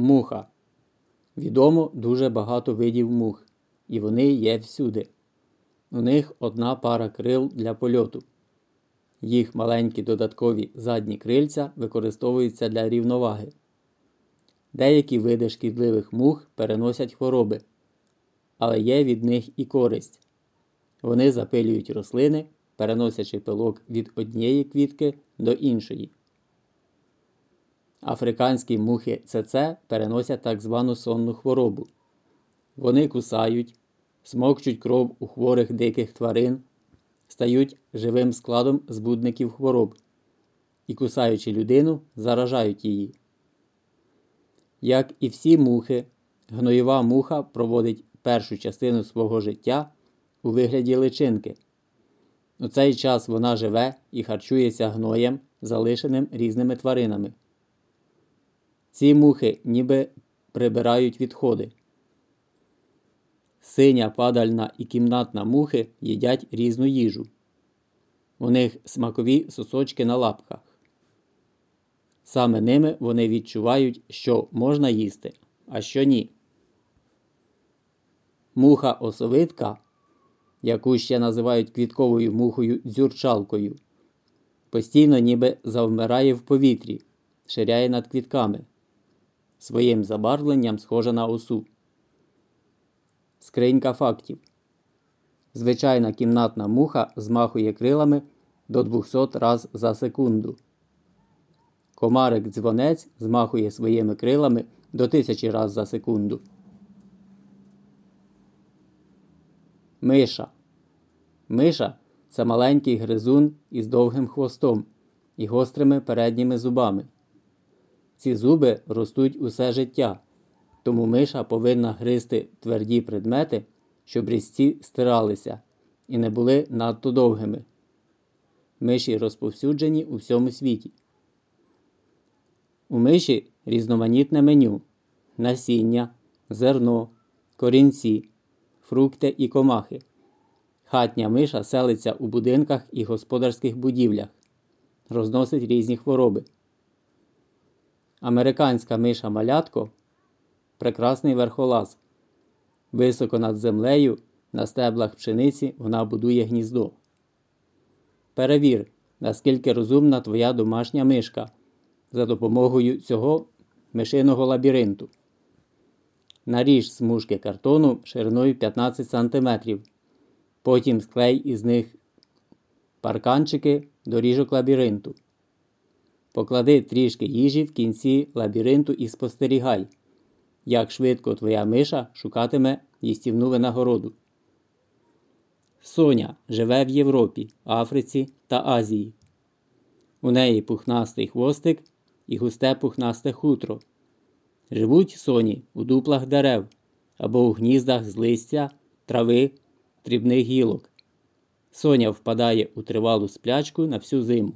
Муха. Відомо дуже багато видів мух, і вони є всюди. У них одна пара крил для польоту. Їх маленькі додаткові задні крильця використовуються для рівноваги. Деякі види шкідливих мух переносять хвороби, але є від них і користь. Вони запилюють рослини, переносячи пилок від однієї квітки до іншої. Африканські мухи ЦЦ переносять так звану сонну хворобу. Вони кусають, смокчуть кров у хворих диких тварин, стають живим складом збудників хвороб і, кусаючи людину, заражають її. Як і всі мухи, гноєва муха проводить першу частину свого життя у вигляді личинки. У цей час вона живе і харчується гноєм, залишеним різними тваринами. Ці мухи ніби прибирають відходи. Синя падальна і кімнатна мухи їдять різну їжу. У них смакові сосочки на лапках. Саме ними вони відчувають, що можна їсти, а що ні. Муха осовитка, яку ще називають квітковою мухою дзюрчалкою, постійно ніби завмирає в повітрі, ширяє над квітками. Своїм забарвленням схожа на осу. Скринька фактів. Звичайна кімнатна муха змахує крилами до 200 раз за секунду. Комарик дзвонець змахує своїми крилами до 1000 раз за секунду. Миша. Миша це маленький гризун із довгим хвостом і гострими передніми зубами. Ці зуби ростуть усе життя, тому миша повинна гризти тверді предмети, щоб різці стиралися і не були надто довгими. Миші розповсюджені у всьому світі. У миші різноманітне меню насіння, зерно, корінці, фрукти і комахи. Хатня миша селиться у будинках і господарських будівлях, розносить різні хвороби. Американська миша малятко прекрасний верхолаз. Високо над землею на стеблах пшениці вона будує гніздо. Перевір, наскільки розумна твоя домашня мишка за допомогою цього мишиного лабіринту. Наріж смужки картону шириною 15 см. Потім склей із них парканчики доріжок лабіринту. Поклади трішки їжі в кінці лабіринту і спостерігай, як швидко твоя миша шукатиме їстівну винагороду. Соня живе в Європі, Африці та Азії. У неї пухнастий хвостик і густе пухнасте хутро. Живуть соні у дуплах дерев або у гніздах з листя, трави, дрібних гілок. Соня впадає у тривалу сплячку на всю зиму.